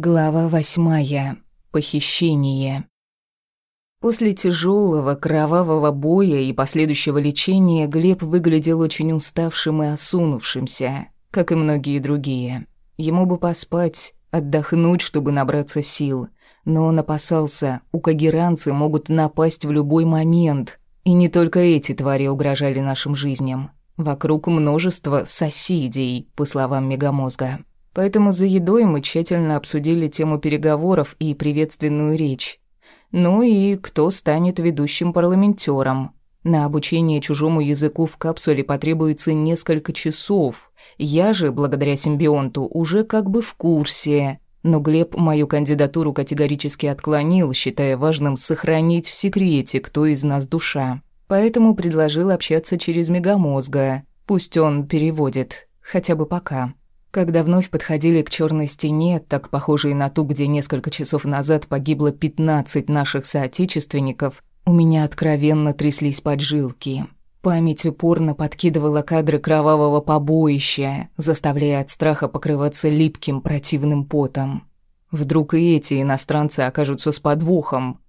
Глава восьмая. Похищение. После тяжелого кровавого боя и последующего лечения Глеб выглядел очень уставшим и осунувшимся, как и многие другие. Ему бы поспать, отдохнуть, чтобы набраться сил. Но он опасался, у кагеранцы могут напасть в любой момент. И не только эти твари угрожали нашим жизням. Вокруг множество соседей, по словам Мегамозга. Поэтому за едой мы тщательно обсудили тему переговоров и приветственную речь. Ну и кто станет ведущим парламентером. На обучение чужому языку в капсуле потребуется несколько часов. Я же, благодаря симбионту, уже как бы в курсе. Но Глеб мою кандидатуру категорически отклонил, считая важным сохранить в секрете, кто из нас душа. Поэтому предложил общаться через мегамозга. Пусть он переводит, хотя бы пока. Когда вновь подходили к черной стене, так похожей на ту, где несколько часов назад погибло 15 наших соотечественников, у меня откровенно тряслись поджилки. Память упорно подкидывала кадры кровавого побоища, заставляя от страха покрываться липким противным потом. Вдруг и эти иностранцы окажутся с подвохом.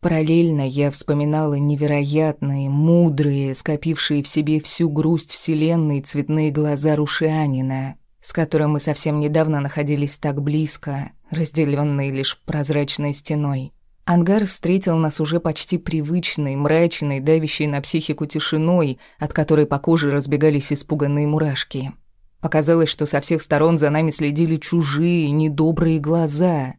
Параллельно я вспоминала невероятные, мудрые, скопившие в себе всю грусть вселенной цветные глаза Рушианина — с которым мы совсем недавно находились так близко, разделенные лишь прозрачной стеной. Ангар встретил нас уже почти привычной, мрачной, давящей на психику тишиной, от которой по коже разбегались испуганные мурашки. Показалось, что со всех сторон за нами следили чужие, недобрые глаза.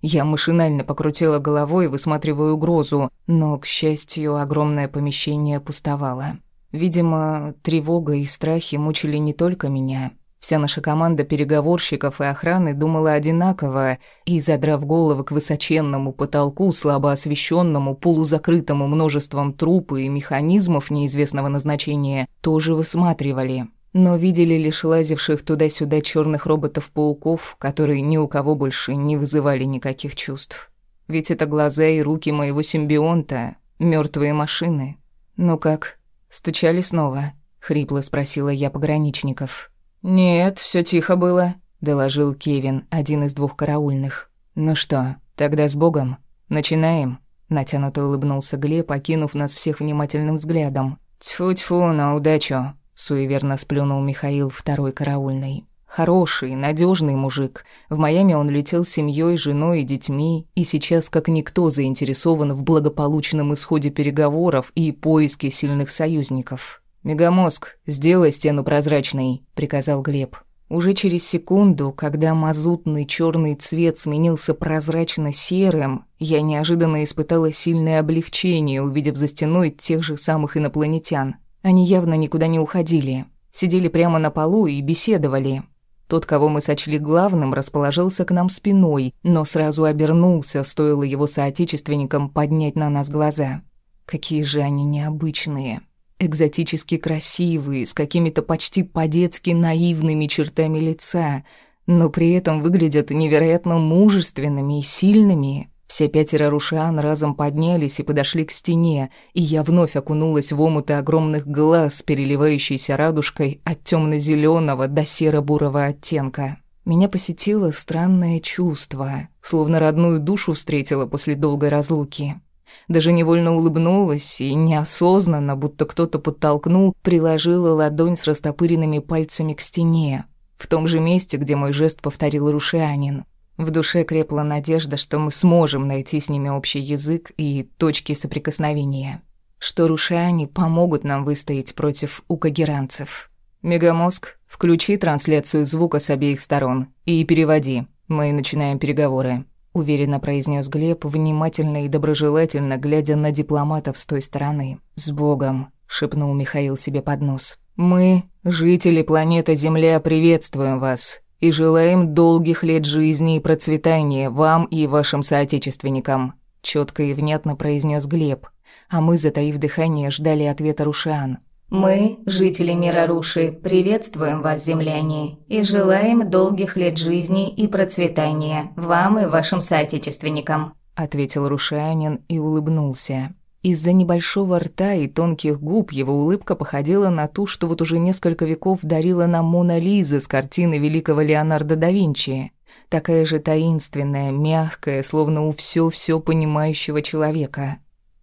Я машинально покрутила головой, высматривая угрозу, но, к счастью, огромное помещение пустовало. Видимо, тревога и страхи мучили не только меня — Вся наша команда переговорщиков и охраны думала одинаково, и, задрав головы к высоченному потолку, слабо освещенному, полузакрытому множеством труп и механизмов неизвестного назначения, тоже высматривали. Но видели лишь лазивших туда-сюда черных роботов-пауков, которые ни у кого больше не вызывали никаких чувств. Ведь это глаза и руки моего симбионта, мертвые машины. «Ну как, стучали снова?» — хрипло спросила я пограничников. «Нет, все тихо было», — доложил Кевин, один из двух караульных. «Ну что, тогда с Богом? Начинаем?» Натянуто улыбнулся Глеб, окинув нас всех внимательным взглядом. «Тьфу-тьфу, на удачу!» — суеверно сплюнул Михаил, второй караульный. Хороший, надежный мужик. В Майами он летел с семьей, женой и детьми, и сейчас как никто заинтересован в благополучном исходе переговоров и поиске сильных союзников. «Мегамозг, сделай стену прозрачной», — приказал Глеб. Уже через секунду, когда мазутный черный цвет сменился прозрачно-серым, я неожиданно испытала сильное облегчение, увидев за стеной тех же самых инопланетян. Они явно никуда не уходили, сидели прямо на полу и беседовали. Тот, кого мы сочли главным, расположился к нам спиной, но сразу обернулся, стоило его соотечественникам поднять на нас глаза. Какие же они необычные экзотически красивые, с какими-то почти по-детски наивными чертами лица, но при этом выглядят невероятно мужественными и сильными. Все пятеро рушан разом поднялись и подошли к стене, и я вновь окунулась в омуты огромных глаз, переливающейся радужкой от темно зеленого до серо-бурого оттенка. Меня посетило странное чувство, словно родную душу встретила после долгой разлуки. Даже невольно улыбнулась и неосознанно, будто кто-то подтолкнул, приложила ладонь с растопыренными пальцами к стене, в том же месте, где мой жест повторил Рушианин. В душе крепла надежда, что мы сможем найти с ними общий язык и точки соприкосновения, что рушиане помогут нам выстоять против укагеранцев. «Мегамозг, включи трансляцию звука с обеих сторон и переводи. Мы начинаем переговоры» уверенно произнес Глеб, внимательно и доброжелательно глядя на дипломатов с той стороны. С Богом, шепнул Михаил себе под нос. Мы, жители планеты Земля, приветствуем вас и желаем долгих лет жизни и процветания вам и вашим соотечественникам, четко и внятно произнес Глеб. А мы, затаив дыхание, ждали ответа Рушан. Мы, жители мира Руши, приветствуем вас, земляне, и желаем долгих лет жизни и процветания вам и вашим соотечественникам», — ответил Рушанин и улыбнулся. Из-за небольшого рта и тонких губ его улыбка походила на ту, что вот уже несколько веков дарила нам Мона Лиза с картины великого Леонардо да Винчи. Такая же таинственная, мягкая, словно у все-все понимающего человека.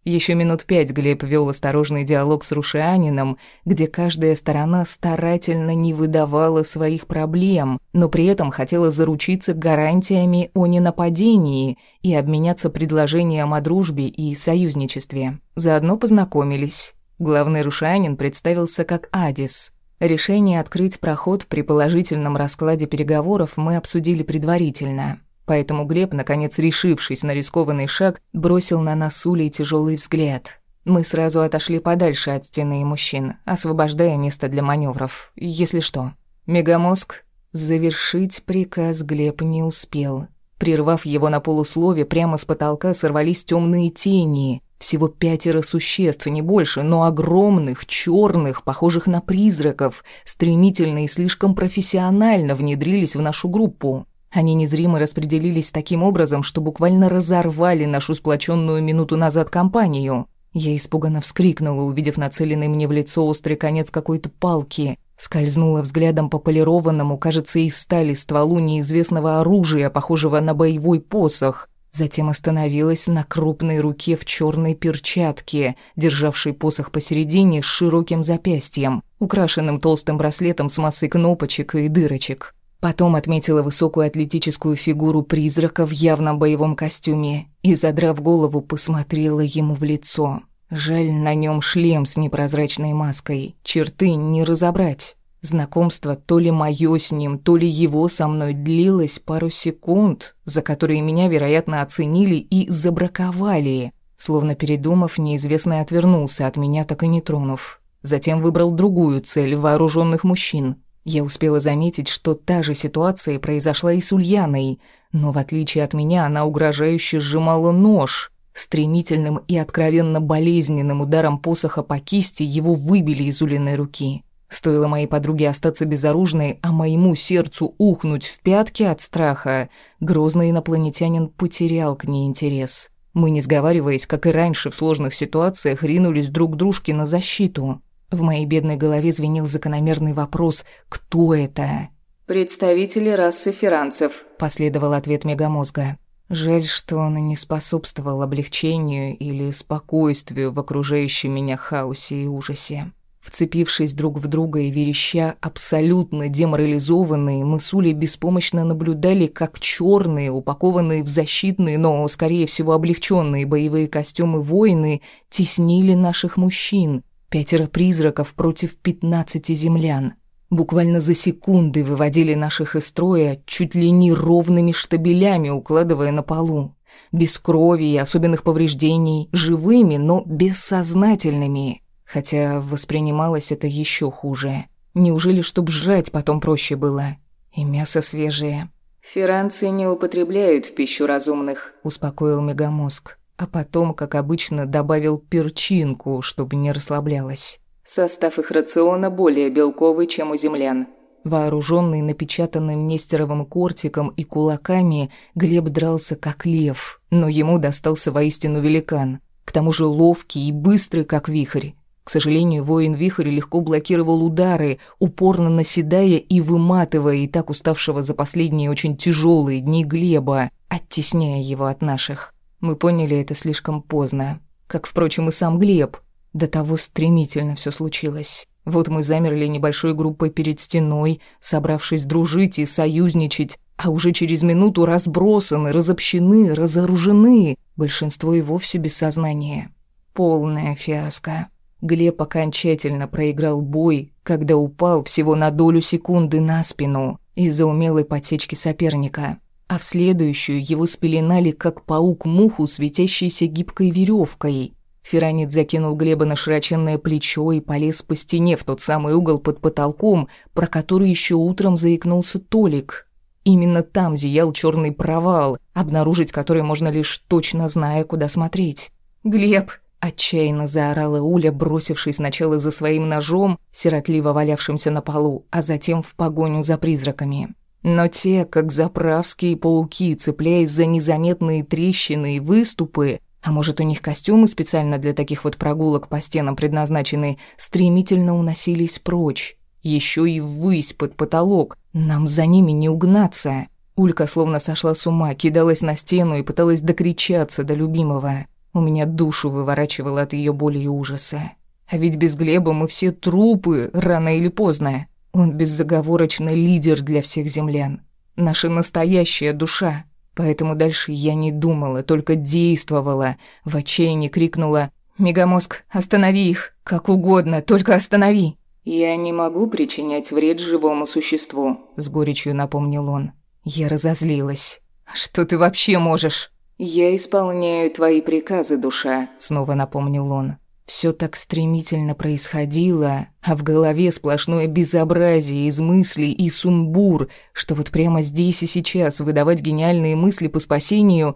Еще минут пять Глеб вел осторожный диалог с Рушианином, где каждая сторона старательно не выдавала своих проблем, но при этом хотела заручиться гарантиями о ненападении и обменяться предложением о дружбе и союзничестве. Заодно познакомились. Главный Рушианин представился как Адис. Решение открыть проход при положительном раскладе переговоров мы обсудили предварительно. Поэтому Глеб, наконец решившись на рискованный шаг, бросил на нас Улей тяжелый взгляд. Мы сразу отошли подальше от стены и мужчин, освобождая место для маневров, если что. Мегамозг завершить приказ Глеб не успел. Прервав его на полуслове, прямо с потолка сорвались темные тени. Всего пятеро существ, не больше, но огромных, черных, похожих на призраков, стремительно и слишком профессионально внедрились в нашу группу. Они незримо распределились таким образом, что буквально разорвали нашу сплоченную минуту назад компанию. Я испуганно вскрикнула, увидев нацеленный мне в лицо острый конец какой-то палки. Скользнула взглядом по полированному, кажется, из стали стволу неизвестного оружия, похожего на боевой посох. Затем остановилась на крупной руке в черной перчатке, державшей посох посередине с широким запястьем, украшенным толстым браслетом с массой кнопочек и дырочек. Потом отметила высокую атлетическую фигуру призрака в явном боевом костюме и, задрав голову, посмотрела ему в лицо. Жаль, на нем шлем с непрозрачной маской, черты не разобрать. Знакомство то ли моё с ним, то ли его со мной длилось пару секунд, за которые меня, вероятно, оценили и забраковали. Словно передумав, неизвестный отвернулся от меня, так и не тронув. Затем выбрал другую цель вооруженных мужчин. Я успела заметить, что та же ситуация произошла и с Ульяной, но в отличие от меня она угрожающе сжимала нож. Стремительным и откровенно болезненным ударом посоха по кисти его выбили из Улиной руки. Стоило моей подруге остаться безоружной, а моему сердцу ухнуть в пятки от страха, грозный инопланетянин потерял к ней интерес. Мы, не сговариваясь, как и раньше в сложных ситуациях, ринулись друг к дружке на защиту. В моей бедной голове звенел закономерный вопрос «Кто это?» «Представители расы ферранцев», – последовал ответ мегамозга. Жаль, что он не способствовал облегчению или спокойствию в окружающем меня хаосе и ужасе. Вцепившись друг в друга и вереща, абсолютно деморализованные, мы с Улей беспомощно наблюдали, как черные, упакованные в защитные, но, скорее всего, облегченные боевые костюмы воины теснили наших мужчин, Пятеро призраков против пятнадцати землян. Буквально за секунды выводили наших из строя чуть ли не ровными штабелями, укладывая на полу. Без крови и особенных повреждений, живыми, но бессознательными. Хотя воспринималось это еще хуже. Неужели, чтоб жрать потом проще было? И мясо свежее. «Ферранцы не употребляют в пищу разумных», — успокоил мегамозг а потом, как обычно, добавил перчинку, чтобы не расслаблялась. Состав их рациона более белковый, чем у землян. Вооруженный напечатанным Нестеровым кортиком и кулаками, Глеб дрался как лев, но ему достался воистину великан. К тому же ловкий и быстрый, как вихрь. К сожалению, воин-вихрь легко блокировал удары, упорно наседая и выматывая и так уставшего за последние очень тяжелые дни Глеба, оттесняя его от наших. Мы поняли это слишком поздно, как, впрочем, и сам Глеб. До того стремительно все случилось. Вот мы замерли небольшой группой перед стеной, собравшись дружить и союзничать, а уже через минуту разбросаны, разобщены, разоружены, большинство и вовсе без сознания. Полная фиаско. Глеб окончательно проиграл бой, когда упал всего на долю секунды на спину из-за умелой подсечки соперника а в следующую его спеленали, как паук муху, светящейся гибкой веревкой. Феранит закинул Глеба на широченное плечо и полез по стене в тот самый угол под потолком, про который еще утром заикнулся Толик. Именно там зиял черный провал, обнаружить который можно лишь точно зная, куда смотреть. «Глеб!» — отчаянно заорала Уля, бросившись сначала за своим ножом, сиротливо валявшимся на полу, а затем в погоню за призраками. Но те, как заправские пауки, цепляясь за незаметные трещины и выступы, а может, у них костюмы специально для таких вот прогулок по стенам предназначены, стремительно уносились прочь. Еще и ввысь под потолок. Нам за ними не угнаться. Улька словно сошла с ума, кидалась на стену и пыталась докричаться до любимого. У меня душу выворачивало от ее боли и ужаса. А ведь без Глеба мы все трупы, рано или поздно. Он беззаговорочно лидер для всех землян. Наша настоящая душа. Поэтому дальше я не думала, только действовала. В отчаянии крикнула «Мегамозг, останови их! Как угодно, только останови!» «Я не могу причинять вред живому существу», — с горечью напомнил он. Я разозлилась. «А «Что ты вообще можешь?» «Я исполняю твои приказы, душа», — снова напомнил он. Все так стремительно происходило, а в голове сплошное безобразие из мыслей и сумбур, что вот прямо здесь и сейчас выдавать гениальные мысли по спасению...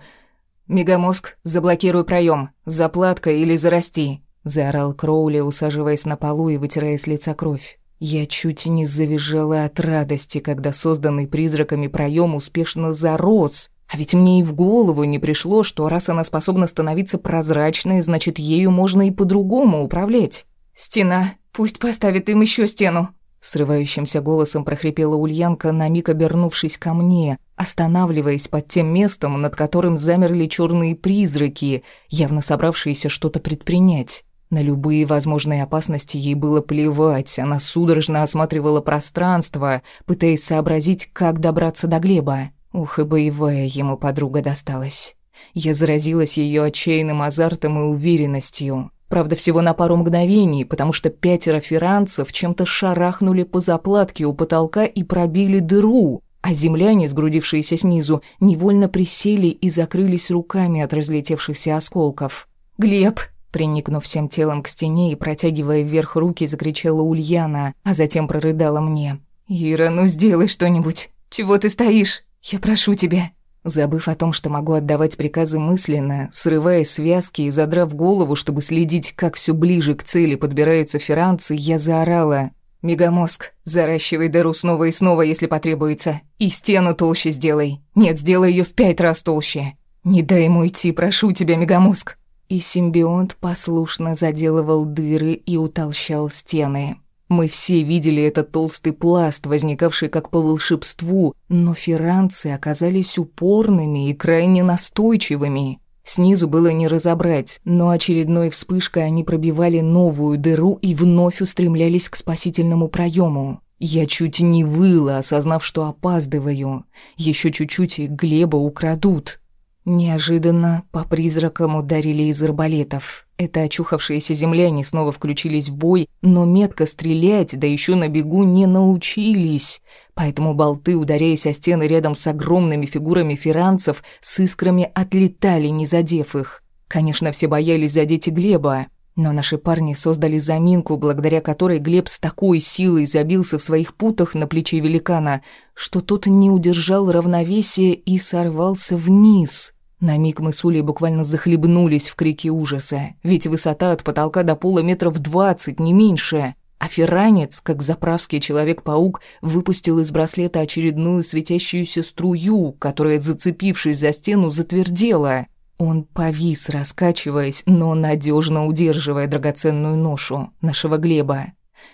«Мегамозг, заблокируй проем, заплатка или зарасти», — заорал Кроули, усаживаясь на полу и вытирая с лица кровь. Я чуть не завизжала от радости, когда созданный призраками проем успешно зарос, а ведь мне и в голову не пришло, что раз она способна становиться прозрачной, значит, ею можно и по-другому управлять. «Стена, пусть поставит им еще стену!» Срывающимся голосом прохрипела Ульянка, на миг обернувшись ко мне, останавливаясь под тем местом, над которым замерли черные призраки, явно собравшиеся что-то предпринять. На любые возможные опасности ей было плевать, она судорожно осматривала пространство, пытаясь сообразить, как добраться до Глеба. Ух, и боевая ему подруга досталась. Я заразилась ее отчаянным азартом и уверенностью. Правда, всего на пару мгновений, потому что пятеро фиранцев чем-то шарахнули по заплатке у потолка и пробили дыру, а земляне, сгрудившиеся снизу, невольно присели и закрылись руками от разлетевшихся осколков. «Глеб!» Приникнув всем телом к стене и протягивая вверх руки, закричала Ульяна, а затем прорыдала мне. «Ира, ну сделай что-нибудь! Чего ты стоишь? «Я прошу тебя». Забыв о том, что могу отдавать приказы мысленно, срывая связки и задрав голову, чтобы следить, как все ближе к цели подбираются ферранцы, я заорала. «Мегамозг, заращивай дыру снова и снова, если потребуется. И стену толще сделай. Нет, сделай ее в пять раз толще. Не дай ему идти, прошу тебя, Мегамозг». И симбионт послушно заделывал дыры и утолщал стены. Мы все видели этот толстый пласт, возникавший как по волшебству, но ферранцы оказались упорными и крайне настойчивыми. Снизу было не разобрать, но очередной вспышкой они пробивали новую дыру и вновь устремлялись к спасительному проему. Я чуть не выла, осознав, что опаздываю. Еще чуть-чуть и Глеба украдут. Неожиданно по призракам ударили из арбалетов. Это очухавшиеся земляне снова включились в бой, но метко стрелять, да еще на бегу, не научились. Поэтому болты, ударяясь о стены рядом с огромными фигурами фиранцев, с искрами отлетали, не задев их. Конечно, все боялись задеть и Глеба, но наши парни создали заминку, благодаря которой Глеб с такой силой забился в своих путах на плече великана, что тот не удержал равновесия и сорвался вниз. На миг мы с Улей буквально захлебнулись в крике ужаса, ведь высота от потолка до пола метров двадцать, не меньше. А ферранец, как заправский человек-паук, выпустил из браслета очередную светящуюся струю, которая, зацепившись за стену, затвердела. Он повис, раскачиваясь, но надежно удерживая драгоценную ношу нашего Глеба.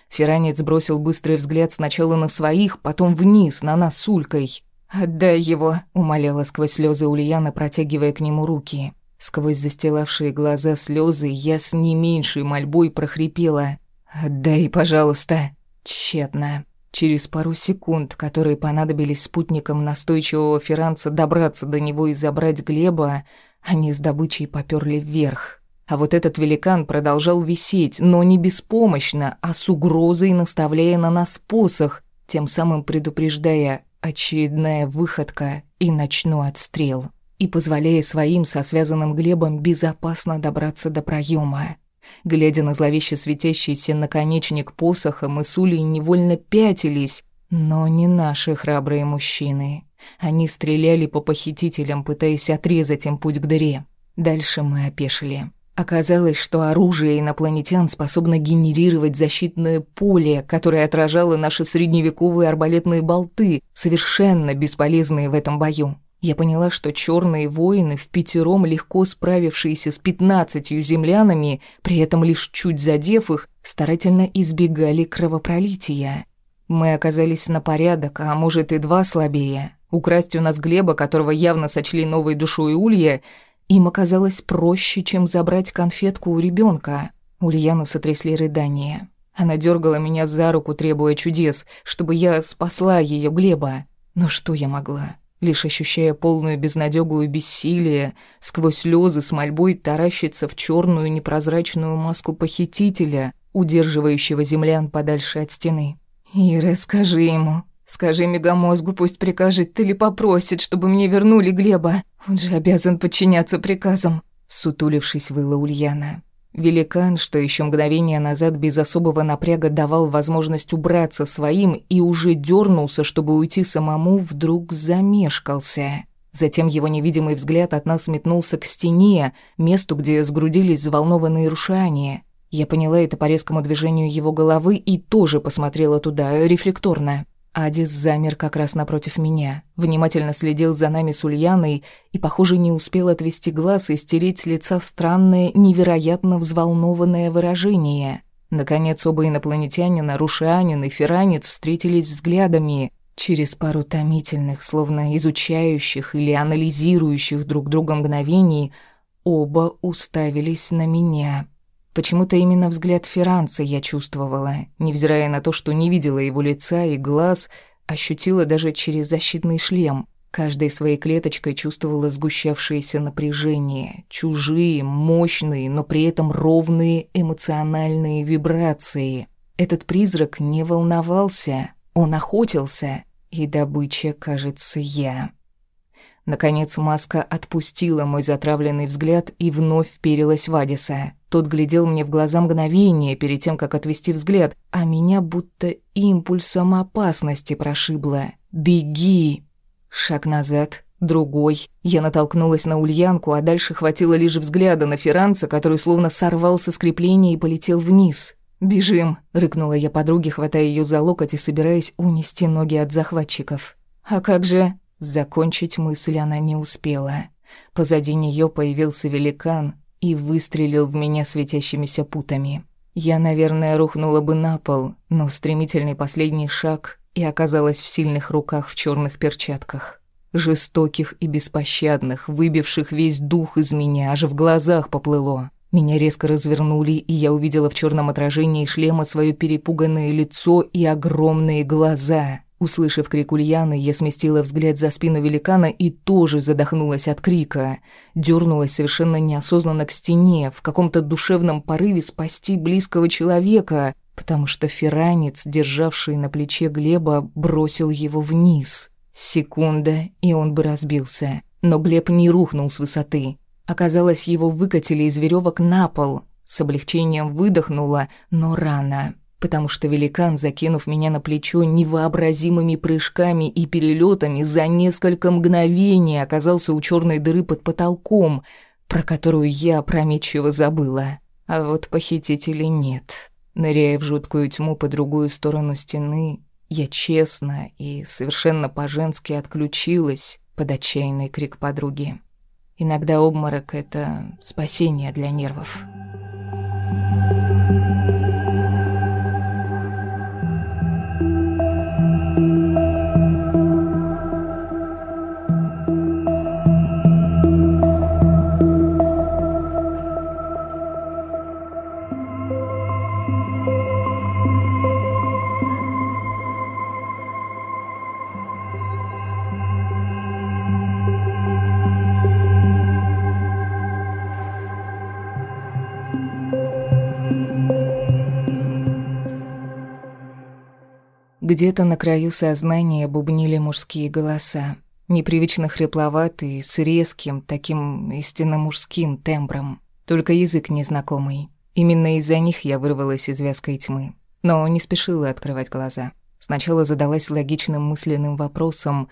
Ферранец бросил быстрый взгляд сначала на своих, потом вниз, на нас с Улькой. «Отдай его», — умоляла сквозь слезы Ульяна, протягивая к нему руки. Сквозь застилавшие глаза слезы я с не меньшей мольбой прохрипела. «Отдай, пожалуйста». Тщетно. Через пару секунд, которые понадобились спутникам настойчивого Ферранца добраться до него и забрать Глеба, они с добычей попёрли вверх. А вот этот великан продолжал висеть, но не беспомощно, а с угрозой наставляя на нас посох, тем самым предупреждая Очередная выходка и ночной отстрел. И позволяя своим со связанным Глебом безопасно добраться до проема. Глядя на зловеще светящийся наконечник посоха, мы с Улей невольно пятились, но не наши храбрые мужчины. Они стреляли по похитителям, пытаясь отрезать им путь к дыре. Дальше мы опешили. Оказалось, что оружие инопланетян способно генерировать защитное поле, которое отражало наши средневековые арбалетные болты, совершенно бесполезные в этом бою. Я поняла, что черные воины, в пятером легко справившиеся с пятнадцатью землянами, при этом лишь чуть задев их, старательно избегали кровопролития. Мы оказались на порядок, а может и два слабее. Украсть у нас Глеба, которого явно сочли новой душой Улья, им оказалось проще, чем забрать конфетку у ребенка. Ульяну сотрясли рыдания. Она дергала меня за руку, требуя чудес, чтобы я спасла ее Глеба. Но что я могла? Лишь ощущая полную безнадёгу и бессилие, сквозь слезы с мольбой таращиться в черную непрозрачную маску похитителя, удерживающего землян подальше от стены. «Ира, скажи ему, скажи мегамозгу, пусть прикажет или попросит, чтобы мне вернули Глеба. Он же обязан подчиняться приказам», — сутулившись, выла Ульяна. Великан, что еще мгновение назад без особого напряга давал возможность убраться своим и уже дернулся, чтобы уйти самому, вдруг замешкался. Затем его невидимый взгляд от нас метнулся к стене, месту, где сгрудились взволнованные рушания. Я поняла это по резкому движению его головы и тоже посмотрела туда, рефлекторно. Адис замер как раз напротив меня, внимательно следил за нами с Ульяной и, похоже, не успел отвести глаз и стереть с лица странное, невероятно взволнованное выражение. Наконец, оба инопланетянина, Рушианин и Феранец, встретились взглядами. Через пару томительных, словно изучающих или анализирующих друг друга мгновений, оба уставились на меня. Почему-то именно взгляд Ферранца я чувствовала, невзирая на то, что не видела его лица и глаз, ощутила даже через защитный шлем. Каждой своей клеточкой чувствовала сгущавшееся напряжение, чужие, мощные, но при этом ровные эмоциональные вибрации. Этот призрак не волновался, он охотился, и добыча, кажется, я. Наконец маска отпустила мой затравленный взгляд и вновь вперилась в Адиса. Тот глядел мне в глаза мгновение перед тем, как отвести взгляд, а меня будто импульсом опасности прошибло. «Беги!» Шаг назад, другой. Я натолкнулась на Ульянку, а дальше хватило лишь взгляда на Ферранца, который словно сорвался с крепления и полетел вниз. «Бежим!» — рыкнула я подруге, хватая ее за локоть и собираясь унести ноги от захватчиков. «А как же?» Закончить мысль она не успела. Позади нее появился великан и выстрелил в меня светящимися путами. Я, наверное, рухнула бы на пол, но стремительный последний шаг и оказалась в сильных руках в черных перчатках. Жестоких и беспощадных, выбивших весь дух из меня, аж в глазах поплыло. Меня резко развернули, и я увидела в черном отражении шлема свое перепуганное лицо и огромные глаза. Услышав крик Ульяны, я сместила взгляд за спину великана и тоже задохнулась от крика. Дёрнулась совершенно неосознанно к стене, в каком-то душевном порыве спасти близкого человека, потому что феранец, державший на плече Глеба, бросил его вниз. Секунда, и он бы разбился. Но Глеб не рухнул с высоты. Оказалось, его выкатили из веревок на пол. С облегчением выдохнула, но рано потому что великан, закинув меня на плечо невообразимыми прыжками и перелетами, за несколько мгновений оказался у черной дыры под потолком, про которую я опрометчиво забыла. А вот похитителей нет. Ныряя в жуткую тьму по другую сторону стены, я честно и совершенно по-женски отключилась под отчаянный крик подруги. Иногда обморок — это спасение для нервов. Где-то на краю сознания бубнили мужские голоса, непривычно хрипловатые, с резким, таким истинно мужским тембром. Только язык незнакомый. Именно из-за них я вырвалась из вязкой тьмы. Но не спешила открывать глаза. Сначала задалась логичным мысленным вопросом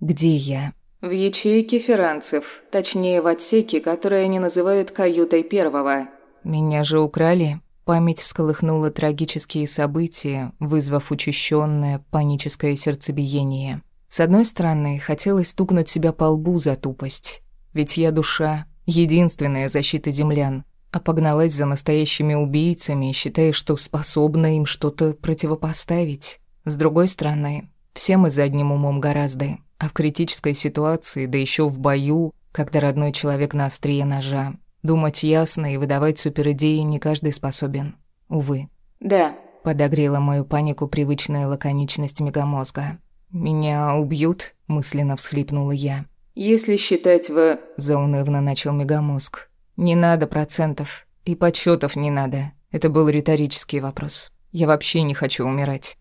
«Где я?» «В ячейке ферранцев, точнее в отсеке, который они называют каютой первого». «Меня же украли?» Память всколыхнула трагические события, вызвав учащенное паническое сердцебиение. С одной стороны, хотелось стукнуть себя по лбу за тупость. Ведь я душа, единственная защита землян, а погналась за настоящими убийцами, считая, что способна им что-то противопоставить. С другой стороны, все мы задним умом гораздо. А в критической ситуации, да еще в бою, когда родной человек на острие ножа, думать ясно и выдавать суперидеи не каждый способен. Увы. «Да», — подогрела мою панику привычная лаконичность мегамозга. «Меня убьют?» — мысленно всхлипнула я. «Если считать в...» — заунывно начал мегамозг. «Не надо процентов. И подсчетов не надо. Это был риторический вопрос. Я вообще не хочу умирать».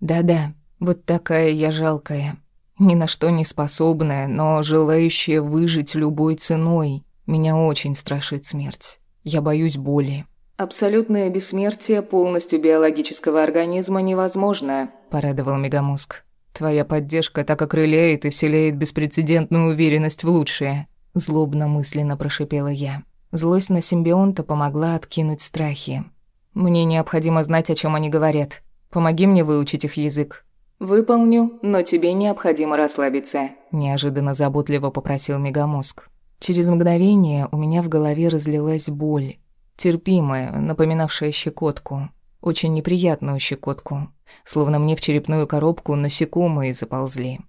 «Да-да, вот такая я жалкая. Ни на что не способная, но желающая выжить любой ценой. Меня очень страшит смерть. Я боюсь боли». «Абсолютное бессмертие полностью биологического организма невозможно», — порадовал мегамозг. Твоя поддержка так окрыляет и вселяет беспрецедентную уверенность в лучшее», — злобно мысленно прошипела я. Злость на симбионта помогла откинуть страхи. «Мне необходимо знать, о чем они говорят. Помоги мне выучить их язык». «Выполню, но тебе необходимо расслабиться», — неожиданно заботливо попросил мегамозг. Через мгновение у меня в голове разлилась боль. Терпимая, напоминавшая щекотку. Очень неприятную щекотку словно мне в черепную коробку насекомые заползли.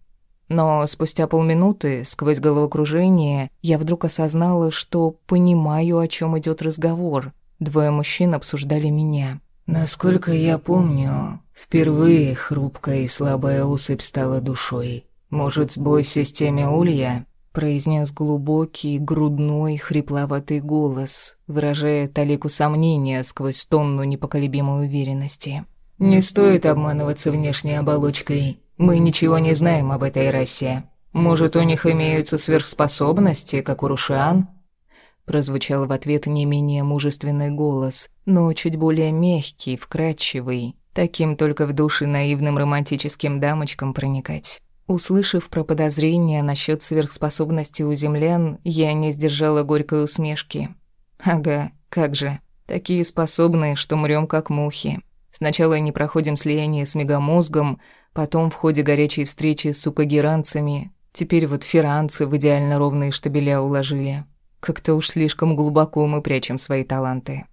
Но спустя полминуты, сквозь головокружение, я вдруг осознала, что понимаю, о чем идет разговор. Двое мужчин обсуждали меня. Насколько я помню, впервые хрупкая и слабая усыпь стала душой. Может, сбой в системе улья? Произнес глубокий, грудной, хрипловатый голос, выражая талику сомнения сквозь тонну непоколебимой уверенности. Не стоит обманываться внешней оболочкой. Мы ничего не знаем об этой расе. Может, у них имеются сверхспособности, как у рушан? Прозвучал в ответ не менее мужественный голос, но чуть более мягкий, вкрадчивый. Таким только в души наивным романтическим дамочкам проникать. Услышав про подозрения насчет сверхспособности у землян, я не сдержала горькой усмешки. Ага, как же. Такие способные, что мрём как мухи. Сначала не проходим слияние с мегамозгом, потом в ходе горячей встречи с сукагеранцами, теперь вот феранцы в идеально ровные штабеля уложили. Как-то уж слишком глубоко мы прячем свои таланты.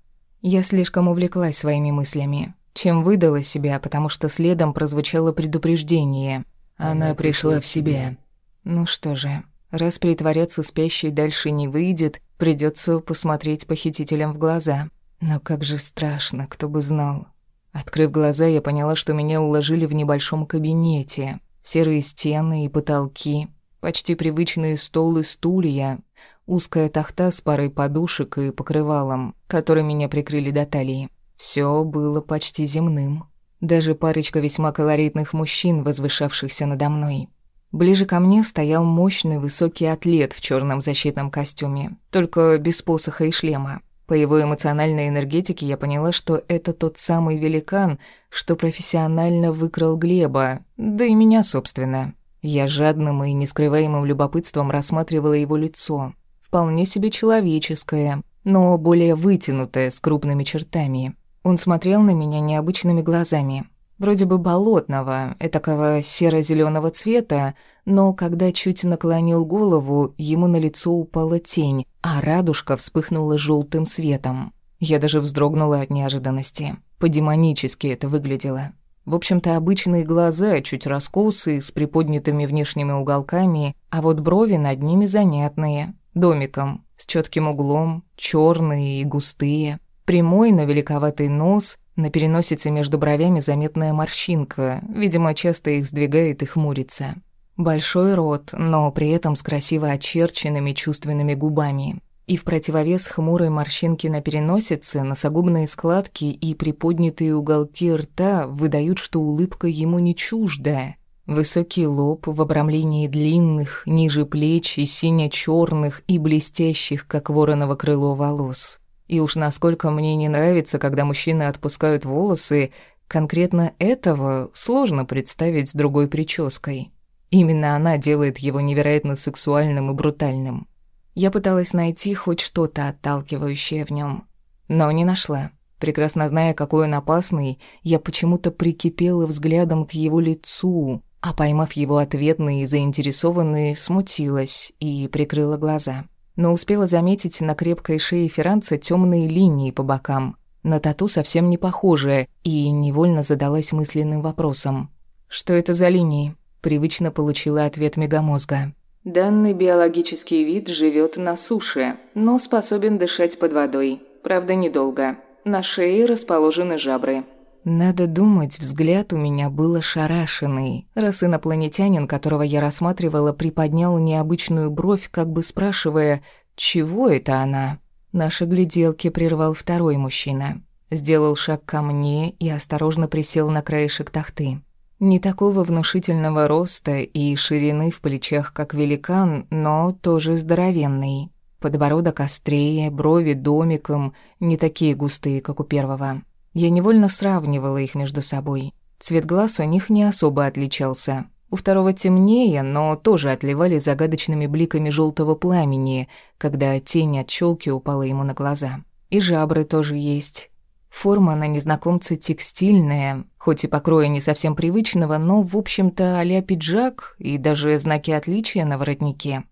Я слишком увлеклась своими мыслями, чем выдала себя, потому что следом прозвучало предупреждение. Она пришла в себя. Ну что же, раз притворяться спящей дальше не выйдет, придется посмотреть похитителям в глаза. Но как же страшно, кто бы знал. Открыв глаза, я поняла, что меня уложили в небольшом кабинете. Серые стены и потолки, почти привычные стол и стулья, узкая тахта с парой подушек и покрывалом, которым меня прикрыли до талии. Все было почти земным. Даже парочка весьма колоритных мужчин, возвышавшихся надо мной. Ближе ко мне стоял мощный высокий атлет в черном защитном костюме, только без посоха и шлема. По его эмоциональной энергетике я поняла, что это тот самый великан, что профессионально выкрал Глеба, да и меня, собственно. Я жадным и нескрываемым любопытством рассматривала его лицо. Вполне себе человеческое, но более вытянутое, с крупными чертами. Он смотрел на меня необычными глазами, вроде бы болотного, этакого серо зеленого цвета, но когда чуть наклонил голову, ему на лицо упала тень, а радужка вспыхнула желтым светом. Я даже вздрогнула от неожиданности. По-демонически это выглядело. В общем-то, обычные глаза, чуть раскосые, с приподнятыми внешними уголками, а вот брови над ними занятные, домиком, с четким углом, черные и густые. Прямой, но великоватый нос, на переносице между бровями заметная морщинка, видимо, часто их сдвигает и хмурится. Большой рот, но при этом с красиво очерченными чувственными губами. И в противовес хмурой морщинки на переносице, носогубные складки и приподнятые уголки рта выдают, что улыбка ему не чужда. Высокий лоб в обрамлении длинных, ниже плеч и сине черных и блестящих, как вороново крыло, волос. И уж насколько мне не нравится, когда мужчины отпускают волосы, конкретно этого сложно представить с другой прической. Именно она делает его невероятно сексуальным и брутальным. Я пыталась найти хоть что-то отталкивающее в нем, но не нашла. Прекрасно зная, какой он опасный, я почему-то прикипела взглядом к его лицу, а поймав его ответные и заинтересованные, смутилась и прикрыла глаза но успела заметить на крепкой шее Ферранца темные линии по бокам. На тату совсем не похожие, и невольно задалась мысленным вопросом. «Что это за линии?» Привычно получила ответ мегамозга. Данный биологический вид живет на суше, но способен дышать под водой. Правда, недолго. На шее расположены жабры. Надо думать, взгляд у меня был ошарашенный, раз инопланетянин, которого я рассматривала, приподнял необычную бровь, как бы спрашивая, чего это она. Наши гляделки прервал второй мужчина. Сделал шаг ко мне и осторожно присел на краешек тахты. Не такого внушительного роста и ширины в плечах, как великан, но тоже здоровенный. Подбородок острее, брови домиком, не такие густые, как у первого. Я невольно сравнивала их между собой. Цвет глаз у них не особо отличался. У второго темнее, но тоже отливали загадочными бликами желтого пламени, когда тень от щелки упала ему на глаза. И жабры тоже есть. Форма на незнакомце текстильная, хоть и покроя не совсем привычного, но, в общем-то, а пиджак и даже знаки отличия на воротнике.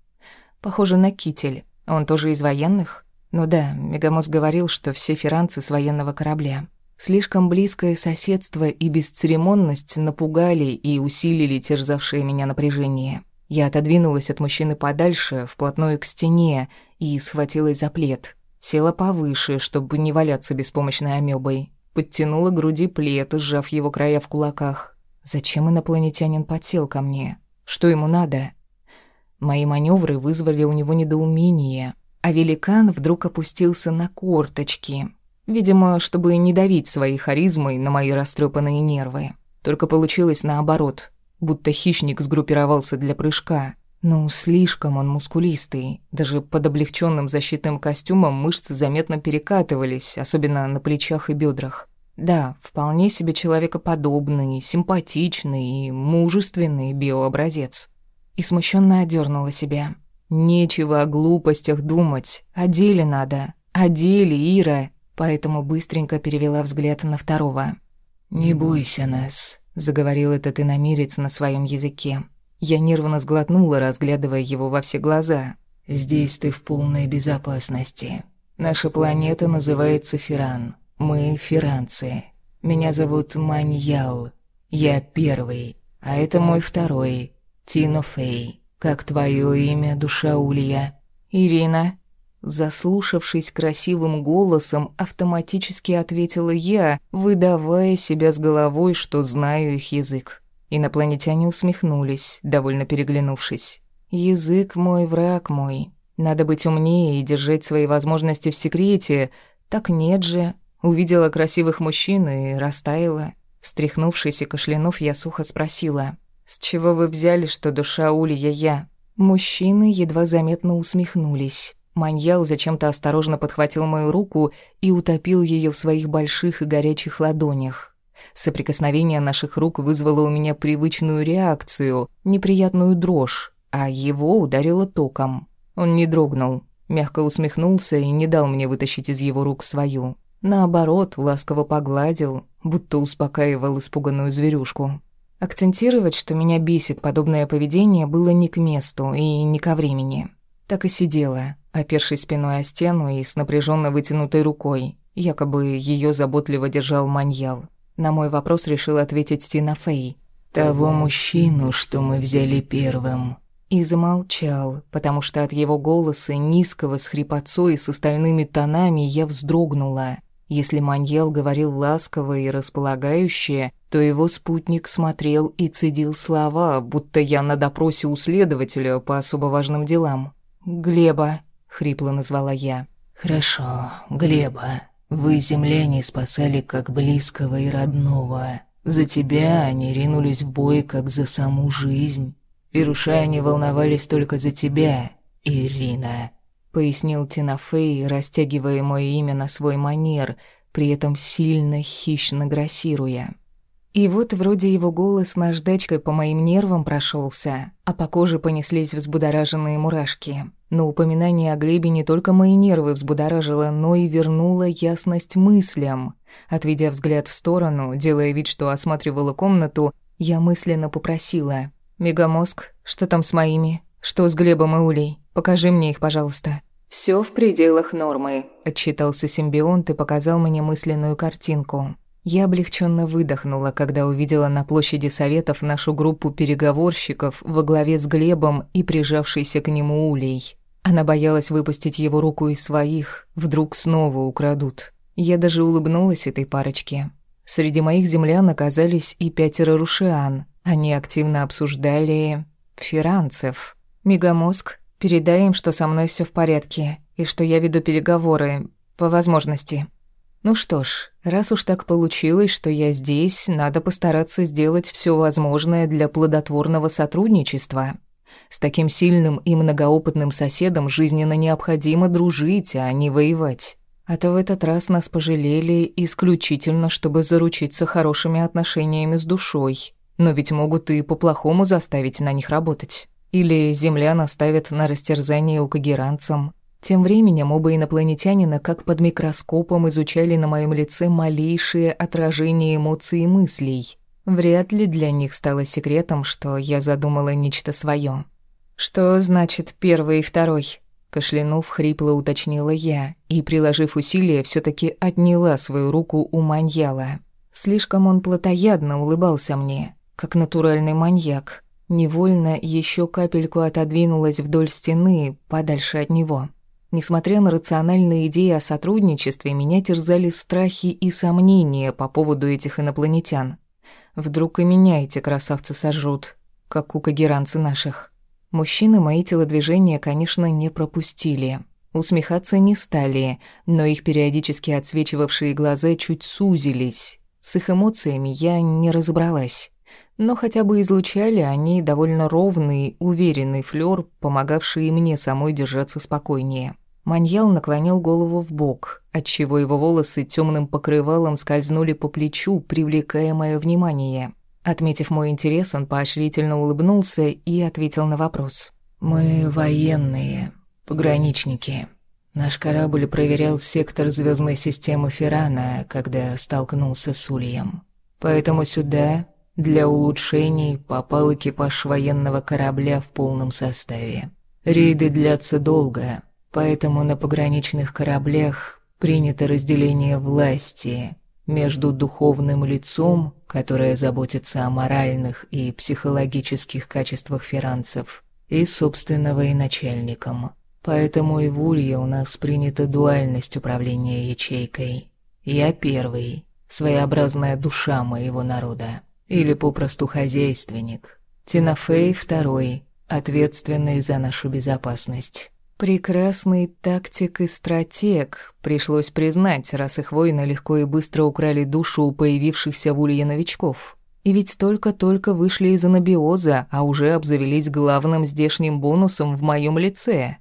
Похоже на китель. Он тоже из военных? Ну да, Мегамос говорил, что все фиранцы с военного корабля. Слишком близкое соседство и бесцеремонность напугали и усилили терзавшее меня напряжение. Я отодвинулась от мужчины подальше, вплотную к стене, и схватилась за плед. Села повыше, чтобы не валяться беспомощной амебой. Подтянула груди плед, сжав его края в кулаках. Зачем инопланетянин подсел ко мне? Что ему надо? Мои маневры вызвали у него недоумение, а великан вдруг опустился на корточки. Видимо, чтобы не давить своей харизмой на мои растрепанные нервы. Только получилось наоборот, будто хищник сгруппировался для прыжка. Ну, слишком он мускулистый. Даже под облегченным защитным костюмом мышцы заметно перекатывались, особенно на плечах и бедрах. Да, вполне себе человекоподобный, симпатичный и мужественный биообразец. И смущенно одернула себя. Нечего о глупостях думать. О деле надо. О деле, Ира. Поэтому быстренько перевела взгляд на второго. «Не бойся нас», — заговорил этот иномирец на своем языке. Я нервно сглотнула, разглядывая его во все глаза. «Здесь ты в полной безопасности. Наша планета называется Ферран. Мы ферранцы. Меня зовут Маньял. Я первый, а это мой второй, Тино Фей. Как твое имя, душа Улья?» «Ирина». Заслушавшись красивым голосом, автоматически ответила я, выдавая себя с головой, что знаю их язык. Инопланетяне усмехнулись, довольно переглянувшись. «Язык мой, враг мой. Надо быть умнее и держать свои возможности в секрете. Так нет же». Увидела красивых мужчин и растаяла. Встряхнувшись и кашлянув, я сухо спросила. «С чего вы взяли, что душа Улья я?» Мужчины едва заметно усмехнулись. Маньял зачем-то осторожно подхватил мою руку и утопил ее в своих больших и горячих ладонях. Соприкосновение наших рук вызвало у меня привычную реакцию, неприятную дрожь, а его ударило током. Он не дрогнул, мягко усмехнулся и не дал мне вытащить из его рук свою. Наоборот, ласково погладил, будто успокаивал испуганную зверюшку. Акцентировать, что меня бесит подобное поведение, было не к месту и не ко времени. Так и сидела, опершись спиной о стену и с напряженно вытянутой рукой. Якобы ее заботливо держал маньял. На мой вопрос решил ответить Тина Фэй. «Того мужчину, что мы взяли первым». И замолчал, потому что от его голоса, низкого, с хрипотцой и с остальными тонами, я вздрогнула. Если Маньел говорил ласково и располагающе, то его спутник смотрел и цедил слова, будто я на допросе у следователя по особо важным делам. «Глеба», — хрипло назвала я. «Хорошо, Глеба», вы, земляне, спасали как близкого и родного. За тебя они ринулись в бой, как за саму жизнь. И рушане волновались только за тебя, Ирина», — пояснил Тинафей, растягивая мое имя на свой манер, при этом сильно хищно грассируя. И вот вроде его голос наждачкой по моим нервам прошелся, а по коже понеслись взбудораженные мурашки. Но упоминание о Глебе не только мои нервы взбудоражило, но и вернуло ясность мыслям. Отведя взгляд в сторону, делая вид, что осматривала комнату, я мысленно попросила. «Мегамозг, что там с моими? Что с Глебом и Улей? Покажи мне их, пожалуйста». Все в пределах нормы», — отчитался симбионт и показал мне мысленную картинку. Я облегченно выдохнула, когда увидела на площади Советов нашу группу переговорщиков во главе с Глебом и прижавшейся к нему Улей. Она боялась выпустить его руку из своих, вдруг снова украдут. Я даже улыбнулась этой парочке. Среди моих землян оказались и пятеро рушиан. Они активно обсуждали... фиранцев. Мегамозг, передай им, что со мной все в порядке, и что я веду переговоры, по возможности. Ну что ж, раз уж так получилось, что я здесь, надо постараться сделать все возможное для плодотворного сотрудничества. С таким сильным и многоопытным соседом жизненно необходимо дружить, а не воевать. А то в этот раз нас пожалели исключительно, чтобы заручиться хорошими отношениями с душой. Но ведь могут и по-плохому заставить на них работать. Или земля наставят на растерзание у кагеранцам. Тем временем оба инопланетянина как под микроскопом изучали на моем лице малейшие отражения эмоций и мыслей. Вряд ли для них стало секретом, что я задумала нечто свое. «Что значит первый и второй?» Кашлянув, хрипло уточнила я и, приложив усилия, все таки отняла свою руку у маньяла. Слишком он плотоядно улыбался мне, как натуральный маньяк. Невольно еще капельку отодвинулась вдоль стены, подальше от него. Несмотря на рациональные идеи о сотрудничестве, меня терзали страхи и сомнения по поводу этих инопланетян. Вдруг и меня эти красавцы сожрут, как у кагеранцы наших. Мужчины мои телодвижения, конечно, не пропустили. Усмехаться не стали, но их периодически отсвечивавшие глаза чуть сузились. С их эмоциями я не разобралась. Но хотя бы излучали они довольно ровный, уверенный флёр, помогавший мне самой держаться спокойнее. Маньял наклонил голову в бок, отчего его волосы темным покрывалом скользнули по плечу, привлекая мое внимание. Отметив мой интерес, он поощрительно улыбнулся и ответил на вопрос. «Мы военные, пограничники. Наш корабль проверял сектор звездной системы Феррана, когда столкнулся с Ульем. Поэтому сюда для улучшений попал экипаж военного корабля в полном составе. Рейды длятся долго, поэтому на пограничных кораблях принято разделение власти между духовным лицом, которое заботится о моральных и психологических качествах ферранцев, и собственно военачальником. Поэтому и в Улье у нас принята дуальность управления ячейкой. Я первый, своеобразная душа моего народа или попросту хозяйственник. Тинафей второй, ответственный за нашу безопасность. Прекрасный тактик и стратег, пришлось признать, раз их воины легко и быстро украли душу у появившихся в улье новичков. И ведь только-только вышли из анабиоза, а уже обзавелись главным здешним бонусом в моем лице.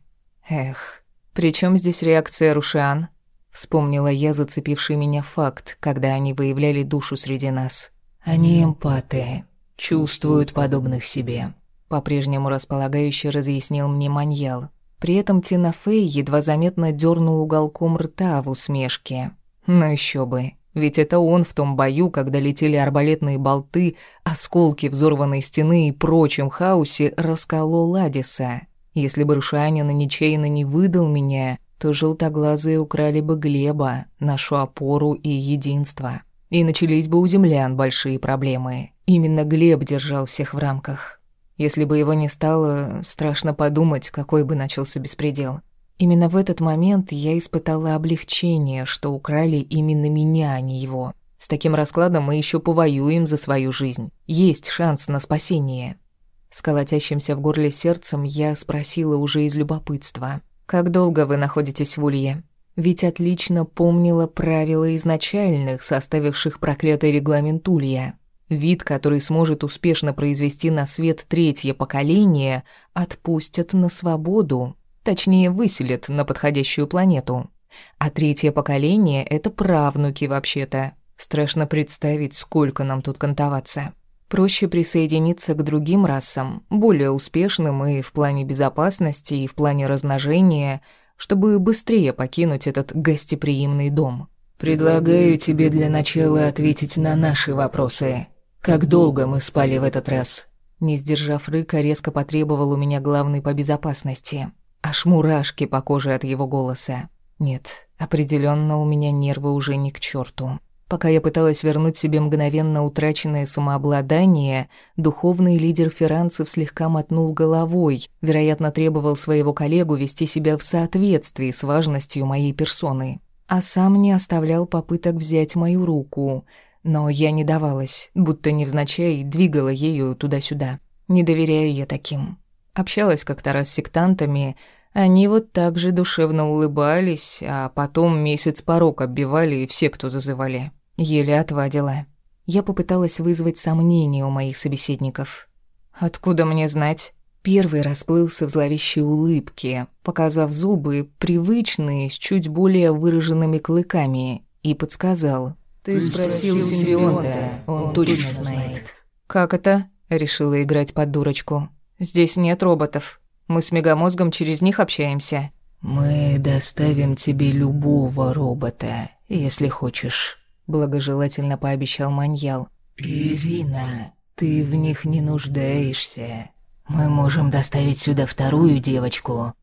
Эх, при чем здесь реакция Рушан? Вспомнила я зацепивший меня факт, когда они выявляли душу среди нас. Они эмпаты, чувствуют подобных себе. По-прежнему располагающе разъяснил мне Маньял. При этом Тина Фэй едва заметно дернул уголком рта в усмешке. Ну еще бы. Ведь это он в том бою, когда летели арбалетные болты, осколки взорванной стены и прочем хаосе, расколол Ладиса. Если бы Рушанин ничейно не выдал меня, то желтоглазые украли бы Глеба, нашу опору и единство. И начались бы у землян большие проблемы. Именно Глеб держал всех в рамках. Если бы его не стало, страшно подумать, какой бы начался беспредел. Именно в этот момент я испытала облегчение, что украли именно меня, а не его. С таким раскладом мы еще повоюем за свою жизнь. Есть шанс на спасение. С колотящимся в горле сердцем я спросила уже из любопытства. «Как долго вы находитесь в Улье?» Ведь отлично помнила правила изначальных, составивших проклятый регламент Улья. Вид, который сможет успешно произвести на свет третье поколение, отпустят на свободу. Точнее, выселят на подходящую планету. А третье поколение — это правнуки вообще-то. Страшно представить, сколько нам тут кантоваться. Проще присоединиться к другим расам, более успешным и в плане безопасности, и в плане размножения — чтобы быстрее покинуть этот гостеприимный дом. «Предлагаю тебе для начала ответить на наши вопросы. Как долго мы спали в этот раз?» Не сдержав рыка, резко потребовал у меня главный по безопасности. Аж мурашки по коже от его голоса. Нет, определенно у меня нервы уже не к черту. Пока я пыталась вернуть себе мгновенно утраченное самообладание, духовный лидер фиранцев слегка мотнул головой, вероятно, требовал своего коллегу вести себя в соответствии с важностью моей персоны. А сам не оставлял попыток взять мою руку, но я не давалась, будто невзначай двигала ею туда-сюда. Не доверяю я таким. Общалась как-то раз с сектантами, они вот так же душевно улыбались, а потом месяц порог оббивали все, кто зазывали. Еле отвадила. Я попыталась вызвать сомнения у моих собеседников. «Откуда мне знать?» Первый расплылся в зловещей улыбке, показав зубы, привычные, с чуть более выраженными клыками, и подсказал. «Ты, спросил симбионта, он, он точно знает». «Как это?» — решила играть под дурочку. «Здесь нет роботов. Мы с Мегамозгом через них общаемся». «Мы доставим тебе любого робота, если хочешь» благожелательно пообещал Маньял. «Ирина, ты в них не нуждаешься. Мы можем доставить сюда вторую девочку».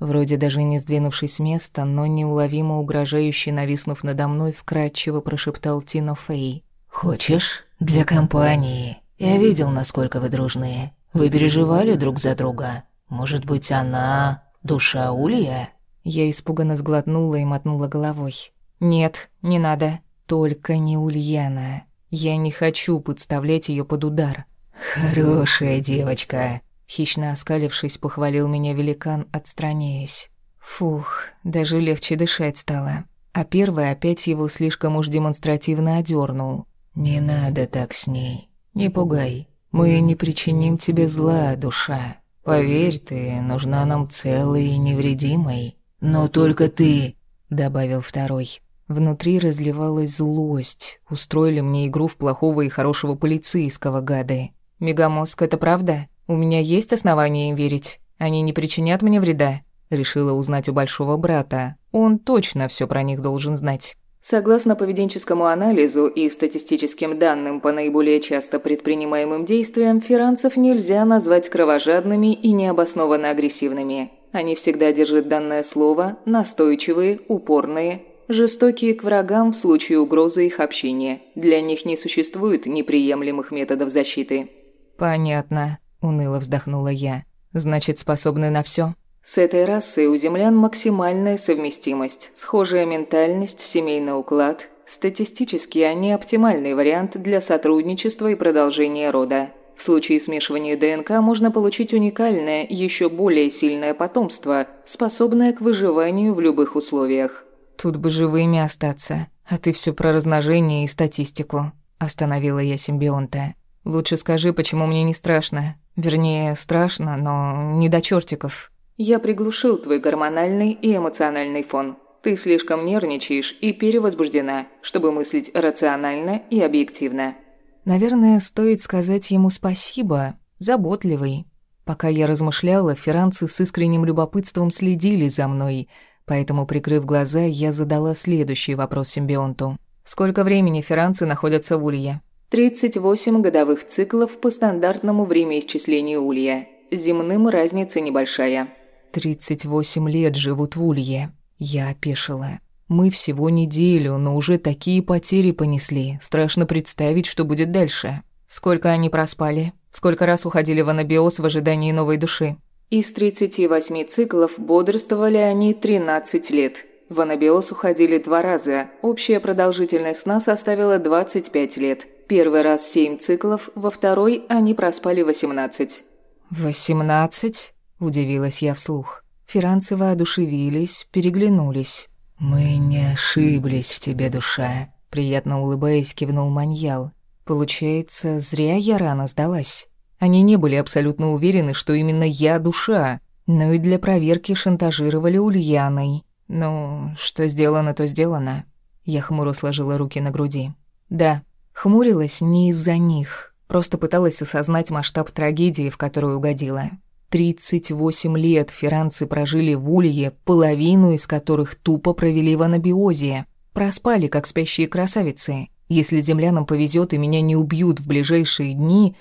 Вроде даже не сдвинувшись с места, но неуловимо угрожающе нависнув надо мной, вкрадчиво прошептал Тино Фэй. «Хочешь? Для компании. Я видел, насколько вы дружные. Вы переживали друг за друга. Может быть, она... душа Улья?» Я испуганно сглотнула и мотнула головой. «Нет, не надо. Только не Ульяна. Я не хочу подставлять ее под удар. Хорошая девочка. Хищно оскалившись, похвалил меня великан, отстраняясь. Фух, даже легче дышать стало. А первый опять его слишком уж демонстративно одернул. «Не надо так с ней. Не пугай. Мы не причиним тебе зла, душа. Поверь ты, нужна нам целой и невредимой. Но только ты», — добавил второй. Внутри разливалась злость. Устроили мне игру в плохого и хорошего полицейского, гады. «Мегамозг, это правда? У меня есть основания им верить. Они не причинят мне вреда?» Решила узнать у большого брата. Он точно все про них должен знать. Согласно поведенческому анализу и статистическим данным по наиболее часто предпринимаемым действиям, фиранцев нельзя назвать кровожадными и необоснованно агрессивными. Они всегда держат данное слово, настойчивые, упорные, Жестокие к врагам в случае угрозы их общения. Для них не существует неприемлемых методов защиты. «Понятно», – уныло вздохнула я. «Значит, способны на все. С этой расой у землян максимальная совместимость, схожая ментальность, семейный уклад. Статистически они оптимальный вариант для сотрудничества и продолжения рода. В случае смешивания ДНК можно получить уникальное, еще более сильное потомство, способное к выживанию в любых условиях. Тут бы живыми остаться, а ты все про размножение и статистику. Остановила я симбионта. Лучше скажи, почему мне не страшно. Вернее, страшно, но не до чертиков. Я приглушил твой гормональный и эмоциональный фон. Ты слишком нервничаешь и перевозбуждена, чтобы мыслить рационально и объективно. Наверное, стоит сказать ему спасибо, заботливый. Пока я размышляла, ферранцы с искренним любопытством следили за мной – Поэтому, прикрыв глаза, я задала следующий вопрос симбионту. «Сколько времени ферранцы находятся в Улье?» «38 годовых циклов по стандартному времяисчислению Улья. Земным разница небольшая». «38 лет живут в Улье». Я опешила. «Мы всего неделю, но уже такие потери понесли. Страшно представить, что будет дальше. Сколько они проспали? Сколько раз уходили в анабиоз в ожидании новой души?» Из 38 циклов бодрствовали они 13 лет. В анабиоз уходили два раза. Общая продолжительность сна составила 25 лет. Первый раз 7 циклов, во второй они проспали 18. «Восемнадцать?» – удивилась я вслух. Фиранцы воодушевились, переглянулись. «Мы не ошиблись в тебе, душа», – приятно улыбаясь, кивнул Маньял. «Получается, зря я рано сдалась». Они не были абсолютно уверены, что именно я душа, но и для проверки шантажировали Ульяной. Ну, что сделано, то сделано. Я хмуро сложила руки на груди. Да, хмурилась не из-за них, просто пыталась осознать масштаб трагедии, в которую угодила. 38 лет фиранцы прожили в Улье, половину из которых тупо провели в анабиозе. Проспали, как спящие красавицы. Если землянам повезет и меня не убьют в ближайшие дни,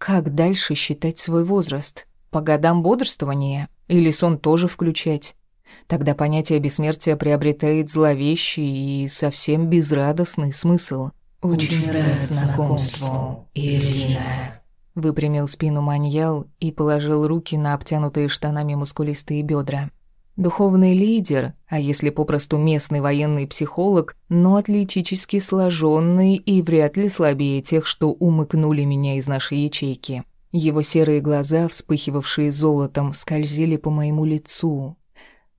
как дальше считать свой возраст? По годам бодрствования? Или сон тоже включать? Тогда понятие бессмертия приобретает зловещий и совсем безрадостный смысл. «Очень рад знакомству, Ирина», — выпрямил спину Маньял и положил руки на обтянутые штанами мускулистые бедра. Духовный лидер, а если попросту местный военный психолог, но атлетически сложенный и вряд ли слабее тех, что умыкнули меня из нашей ячейки. Его серые глаза, вспыхивавшие золотом, скользили по моему лицу.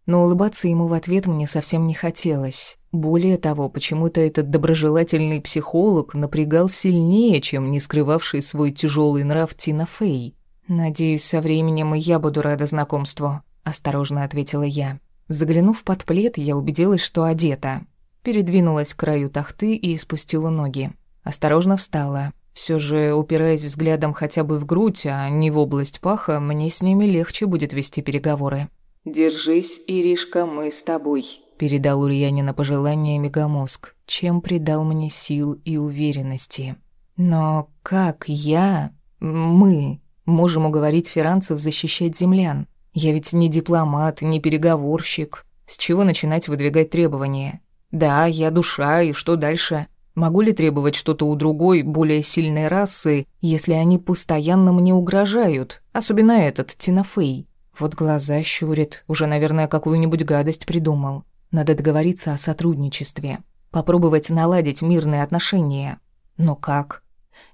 Но улыбаться ему в ответ мне совсем не хотелось. Более того, почему-то этот доброжелательный психолог напрягал сильнее, чем не скрывавший свой тяжелый нрав Тина Фей. «Надеюсь, со временем и я буду рада знакомству», — осторожно ответила я. Заглянув под плед, я убедилась, что одета. Передвинулась к краю тахты и спустила ноги. Осторожно встала. Все же, упираясь взглядом хотя бы в грудь, а не в область паха, мне с ними легче будет вести переговоры. «Держись, Иришка, мы с тобой», — передал Ульянина пожелание мегамозг, чем придал мне сил и уверенности. Но как я, мы, можем уговорить ферранцев защищать землян? Я ведь не дипломат, не переговорщик. С чего начинать выдвигать требования? Да, я душа, и что дальше? Могу ли требовать что-то у другой, более сильной расы, если они постоянно мне угрожают? Особенно этот, Тинафей. Вот глаза щурит, уже, наверное, какую-нибудь гадость придумал. Надо договориться о сотрудничестве. Попробовать наладить мирные отношения. Но как?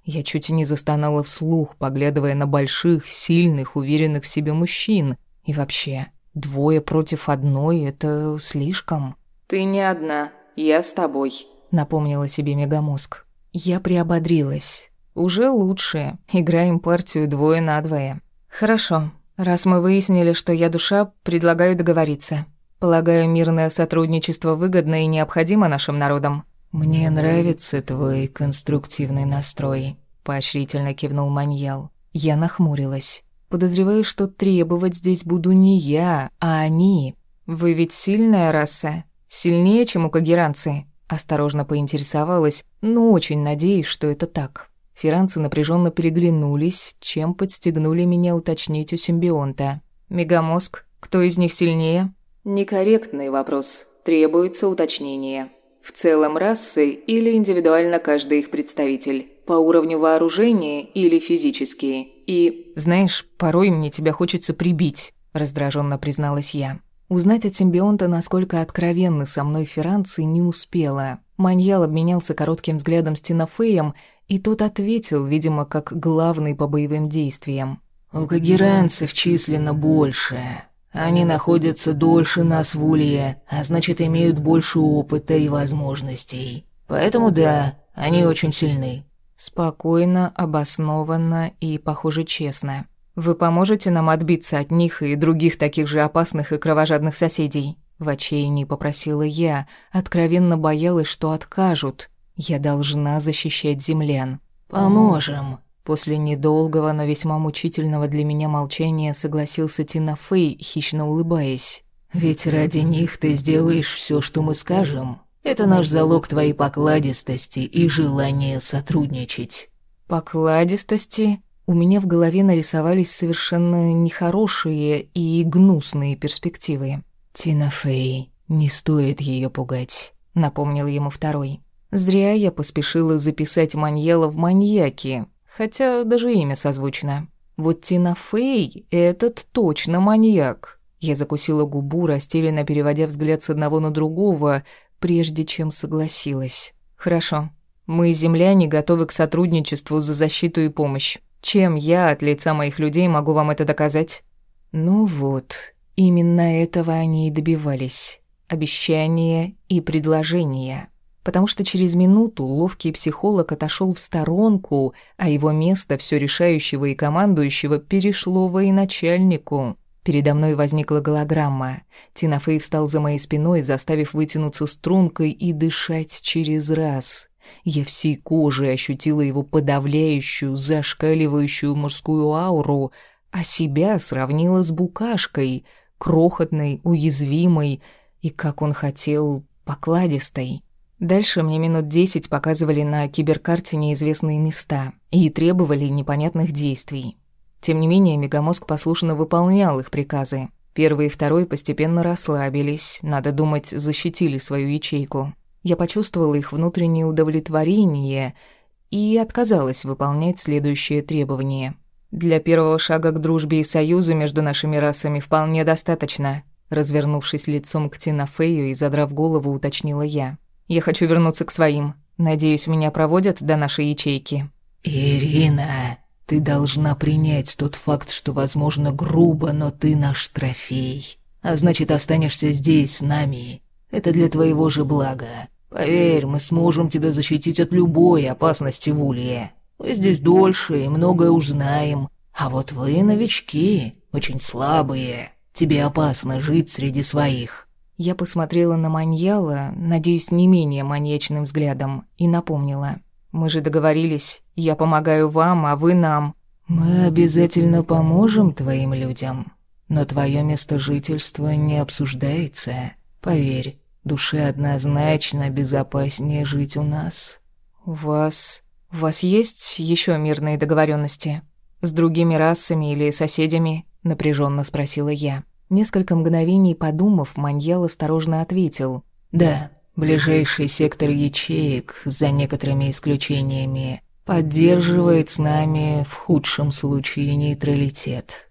Я чуть не застонала вслух, поглядывая на больших, сильных, уверенных в себе мужчин. И вообще, двое против одной — это слишком. «Ты не одна, я с тобой», напомнила себе мегамозг. Я приободрилась. Уже лучше. Играем партию двое на двое. Хорошо. Раз мы выяснили, что я душа, предлагаю договориться. Полагаю, мирное сотрудничество выгодно и необходимо нашим народам. Мне нравится твой конструктивный настрой, поощрительно кивнул Маньял. Я нахмурилась. Подозреваю, что требовать здесь буду не я, а они. Вы ведь сильная раса, сильнее, чем у кагеранцы. Осторожно поинтересовалась, но очень надеюсь, что это так. Фиранцы напряженно переглянулись, чем подстегнули меня уточнить у симбионта. «Мегамозг, кто из них сильнее?» «Некорректный вопрос. Требуется уточнение. В целом расы или индивидуально каждый их представитель? По уровню вооружения или физические? И...» «Знаешь, порой мне тебя хочется прибить», — раздраженно призналась я. Узнать от симбионта, насколько откровенны со мной Ферранци, не успела. Маньял обменялся коротким взглядом с Тинофеем, и тот ответил, видимо, как главный по боевым действиям. «У кагеранцев численно больше. Они находятся дольше нас в Улье, а значит, имеют больше опыта и возможностей. Поэтому да, они очень сильны». Спокойно, обоснованно и, похоже, честно. Вы поможете нам отбиться от них и других таких же опасных и кровожадных соседей?» В отчаянии попросила я, откровенно боялась, что откажут. Я должна защищать землян. «Поможем», После недолгого, но весьма мучительного для меня молчания согласился Тина Фэй, хищно улыбаясь. «Ведь ради них ты сделаешь все, что мы скажем. Это наш залог твоей покладистости и желания сотрудничать». «Покладистости?» У меня в голове нарисовались совершенно нехорошие и гнусные перспективы. «Тина Фэй, не стоит ее пугать», — напомнил ему второй. Зря я поспешила записать Маньяла в маньяки, хотя даже имя созвучно. Вот Тина Фэй — этот точно маньяк. Я закусила губу, растерянно переводя взгляд с одного на другого, прежде чем согласилась. «Хорошо. Мы, земляне, готовы к сотрудничеству за защиту и помощь. Чем я от лица моих людей могу вам это доказать? Ну вот, именно этого они и добивались. Обещания и предложения. Потому что через минуту ловкий психолог отошел в сторонку, а его место все решающего и командующего перешло военачальнику. Передо мной возникла голограмма. Тинафей встал за моей спиной, заставив вытянуться стрункой и дышать через раз. Я всей кожей ощутила его подавляющую, зашкаливающую мужскую ауру, а себя сравнила с букашкой, крохотной, уязвимой и, как он хотел, покладистой. Дальше мне минут десять показывали на киберкарте неизвестные места и требовали непонятных действий. Тем не менее, Мегамозг послушно выполнял их приказы. Первый и второй постепенно расслабились, надо думать, защитили свою ячейку. Я почувствовала их внутреннее удовлетворение и отказалась выполнять следующее требование. «Для первого шага к дружбе и союзу между нашими расами вполне достаточно», развернувшись лицом к Тинафею и задрав голову, уточнила я. «Я хочу вернуться к своим. Надеюсь, меня проводят до нашей ячейки». «Ирина, ты должна принять тот факт, что, возможно, грубо, но ты наш трофей. А значит, останешься здесь с нами. Это для твоего же блага. Поверь, мы сможем тебя защитить от любой опасности в Улье. Мы здесь дольше и многое уж знаем. А вот вы новички, очень слабые. Тебе опасно жить среди своих». Я посмотрела на Маньяла, надеюсь, не менее маньячным взглядом, и напомнила. «Мы же договорились, я помогаю вам, а вы нам». «Мы обязательно поможем твоим людям, но твое место жительства не обсуждается. Поверь, душе однозначно безопаснее жить у нас». «У вас... у вас есть еще мирные договоренности С другими расами или соседями?» — напряженно спросила я. Несколько мгновений подумав, Маньял осторожно ответил. «Да, ближайший сектор ячеек, за некоторыми исключениями, поддерживает с нами в худшем случае нейтралитет.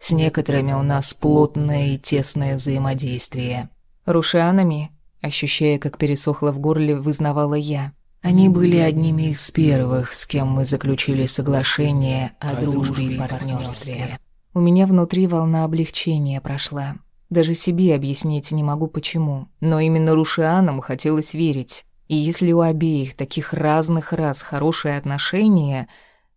С некоторыми у нас плотное и тесное взаимодействие. Рушанами, ощущая, как пересохло в горле, вызнавала я. Они были одними из первых, с кем мы заключили соглашение о, о дружбе и партнерстве. У меня внутри волна облегчения прошла. Даже себе объяснить не могу почему, но именно Рушианам хотелось верить. И если у обеих таких разных рас хорошие отношения,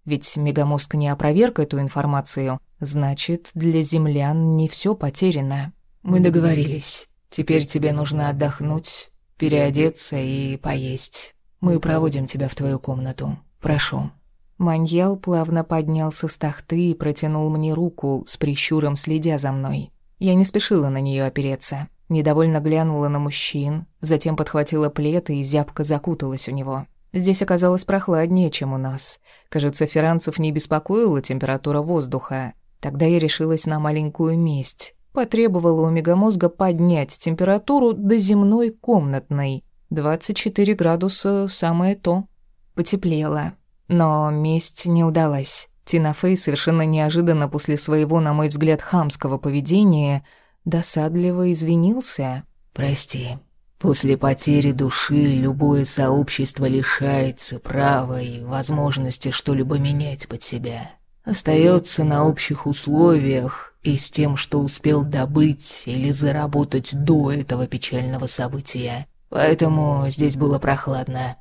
ведь Мегамозг не опроверг эту информацию, значит, для землян не все потеряно. Мы договорились. Теперь тебе нужно отдохнуть, переодеться и поесть. Мы проводим тебя в твою комнату. Прошу». Маньял плавно поднялся с тахты и протянул мне руку, с прищуром следя за мной. Я не спешила на нее опереться. Недовольно глянула на мужчин, затем подхватила плед и зябко закуталась у него. Здесь оказалось прохладнее, чем у нас. Кажется, ферранцев не беспокоила температура воздуха. Тогда я решилась на маленькую месть. Потребовала у мегамозга поднять температуру до земной комнатной. 24 градуса – самое то. Потеплело. Но месть не удалась. Тина Фей совершенно неожиданно после своего, на мой взгляд, хамского поведения – досадливо извинился. «Прости. После потери души любое сообщество лишается права и возможности что-либо менять под себя. Остается на общих условиях и с тем, что успел добыть или заработать до этого печального события. Поэтому здесь было прохладно».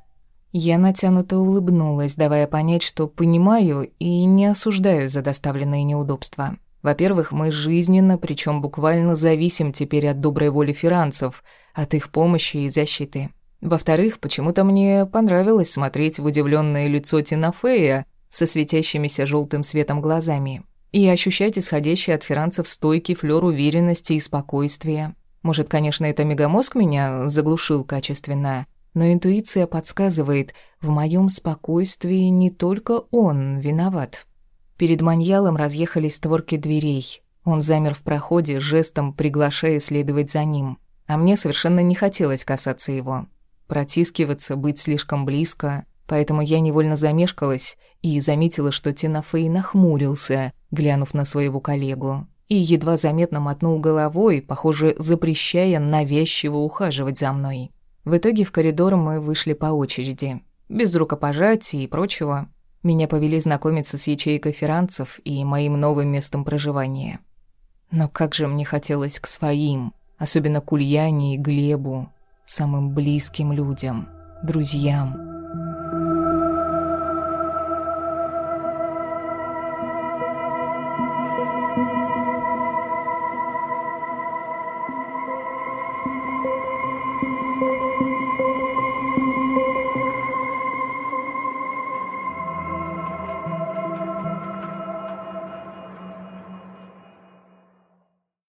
Я натянуто улыбнулась, давая понять, что понимаю и не осуждаю за доставленные неудобства. Во-первых, мы жизненно, причем буквально зависим теперь от доброй воли фиранцев, от их помощи и защиты. Во-вторых, почему-то мне понравилось смотреть в удивленное лицо Тинафея со светящимися желтым светом глазами и ощущать исходящий от фиранцев стойкий флёр уверенности и спокойствия. Может, конечно, это мегамозг меня заглушил качественно, но интуиция подсказывает, в моем спокойствии не только он виноват. Перед маньялом разъехались створки дверей. Он замер в проходе, жестом приглашая следовать за ним. А мне совершенно не хотелось касаться его. Протискиваться, быть слишком близко. Поэтому я невольно замешкалась и заметила, что Тинафей нахмурился, глянув на своего коллегу. И едва заметно мотнул головой, похоже, запрещая навязчиво ухаживать за мной. В итоге в коридор мы вышли по очереди. Без рукопожатий и прочего. Меня повели знакомиться с ячейкой ферранцев и моим новым местом проживания. Но как же мне хотелось к своим, особенно к Ульяне и Глебу, самым близким людям, друзьям.